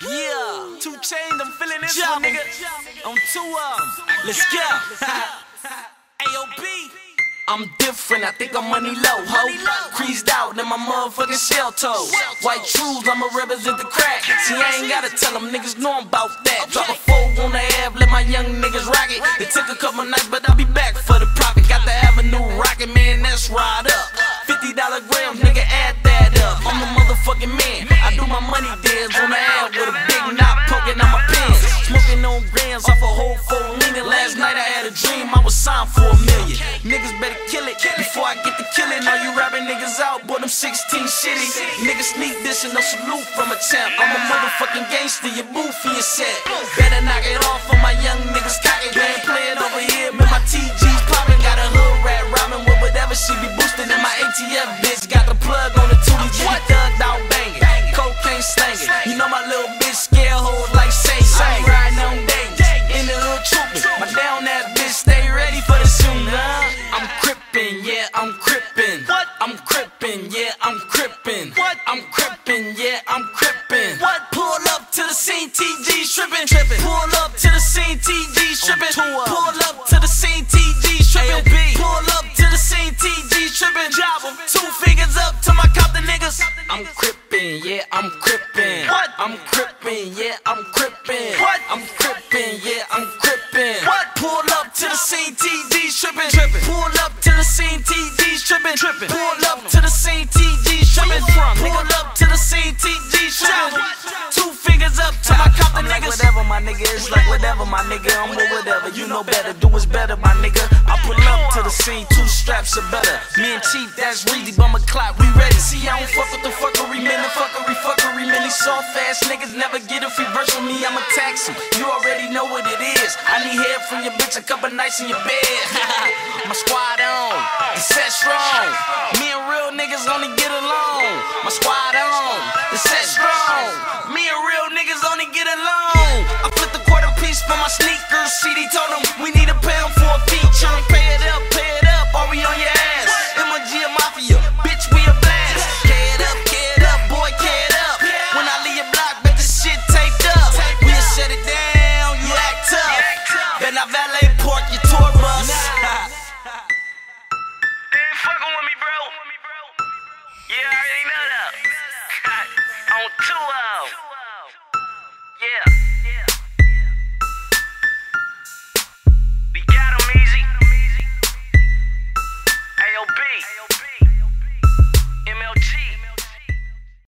Yeah, two chains, I'm feeling this one, nigga. On two of them. Let's go. AOB. I'm different, I think I'm money low, ho. Creased out in my motherfucking shell toes. White shoes, I'ma represent the crack. See, I ain't gotta tell them niggas know I'm about that. Drop a four on the ab, let my young niggas rock it. It took a couple nights, but I'll be back for the profit. Got the avenue rockin', man, that's right up. $50 grams, nigga, add motherfucking man. I do my money dance on the ab with a big knot poking out my pants. Smoking on grams off a whole four leaning. Last night I had a dream I was signed for a million. Niggas better kill it before I get the killing. All you rapping niggas out, boy, them 16 shitty. Niggas sneak this and no salute from a champ. I'm a motherfucking gangster, you move for your set. Better knock it off cocaine. You know my little bitch scare hoes like say, I ain't riding on days. In the hood trooping, my down ass bitch stay ready for the shooting. Huh? I'm crippin', yeah, I'm crippin'. What? I'm crippin', yeah, I'm crippin'. What? I'm crippin', yeah, I'm crippin'. What? Pull up to the scene, TG strippin'. trippin'. Pull up to the scene, TG strippin'. Pull up to the scene, TG strippin'. Crippin', yeah, I'm crippin'. What? I'm crippin', yeah, I'm crippin'. What? I'm crippin', yeah, I'm crippin'. What? Pull up to the scene, TG strippin'. trippin'. Pull up to the scene, TG strippin'. trippin'. Pull up to the scene, TG strippin'. Pull up to the scene, TG strippin'. Two fingers up to my I'm like niggas. whatever, my nigga. It's like whatever, my nigga. I'm with whatever. You know better. Do what's better, my nigga. I pull up to the scene, two straps are better. Me and Chief, that's Reedy, but my clock, we ready. See, I don't fuck with the soft ass niggas never get a free verse from me. I'ma tax. You already know what it is. I need head from your bitch, a couple nights in your bed. my squad on, the set strong. Me and real niggas only get along. My squad on, the set strong. Me and real niggas only get along. I flip the quarter piece for my sneakers. CD told them we need already know that. On two of 'em. Yeah.